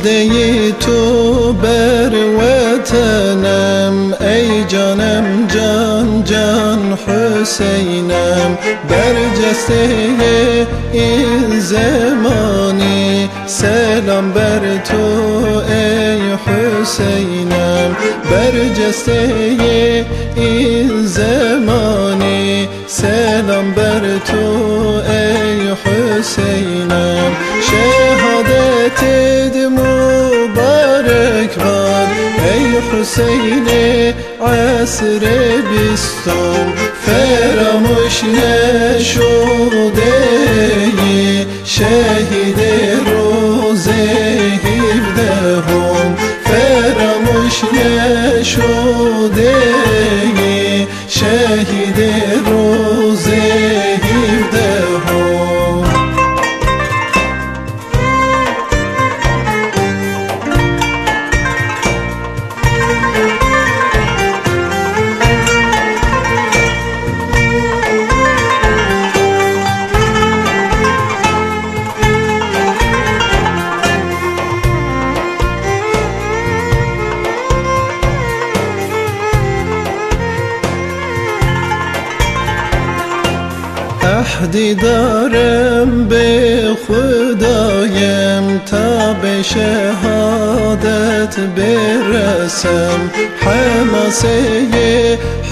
müjdeyi tu ber vetenem Ey canım can can Hüseyinem Bercesteye in zemani Selam ber tu ey Hüseyinem Bercesteye in zemani Selam ber tu Ey Hüseyin'e asre biston Feramuş neşudeyi Şehide roze hivdehum Feramuş neşudeyi Şehide عهدی دارم به خدایم تا به شهادت برسم. حماسه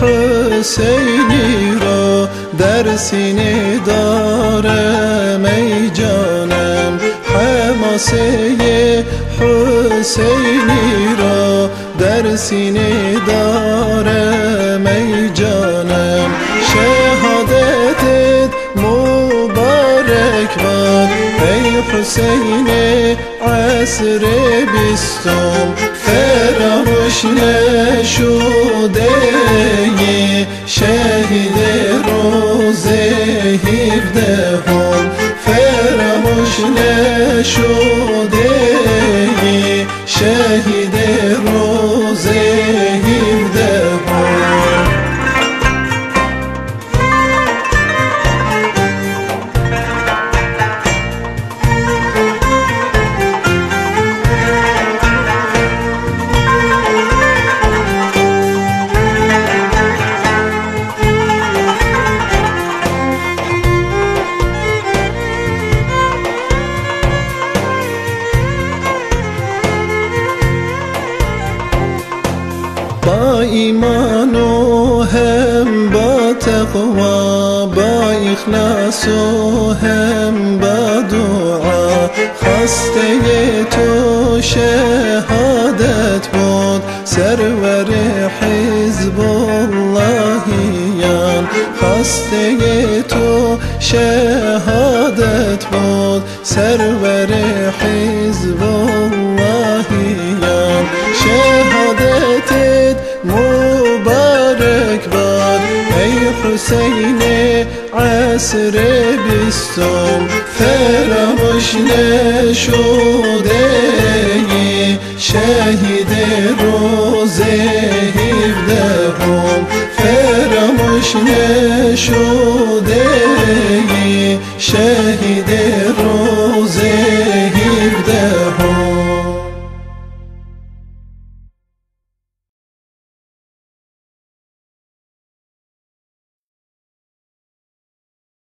حسینی را در سینه دارم ای جانم. حماسه حسینی را در سینه دارم ای ای حسین عصر بیستم فراموش نشده شهید روز هفدهم فراموش نشده شهید با ایمان و هم با تقوا با اخلاص و هم با دعا. خواسته تو شهادت بود سرور حزب اللهیان خواسته تو شهادت بود سرور حزب mübarek var. Ey Hüseyin'e asre bistol Feramış neşudeyi Şehide roze hivde hol Feramış neşudeyi